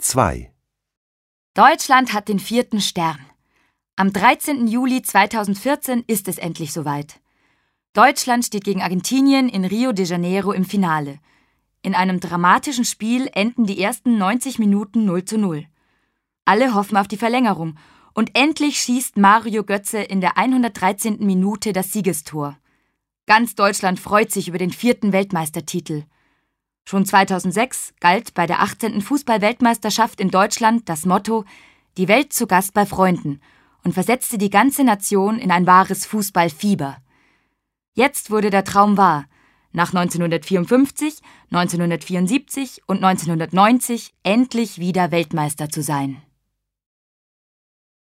2. Deutschland hat den vierten Stern. Am 13. Juli 2014 ist es endlich soweit. Deutschland steht gegen Argentinien in Rio de Janeiro im Finale. In einem dramatischen Spiel enden die ersten 90 Minuten 0 zu 0. Alle hoffen auf die Verlängerung und endlich schießt Mario Götze in der 113. Minute das Siegestor. Ganz Deutschland freut sich über den vierten Weltmeistertitel. Schon 2006 galt bei der 18. Fußball-Weltmeisterschaft in Deutschland das Motto Die Welt zu Gast bei Freunden und versetzte die ganze Nation in ein wahres Fußballfieber. Jetzt wurde der Traum wahr. Nach 1954, 1974 und 1990 endlich wieder Weltmeister zu sein.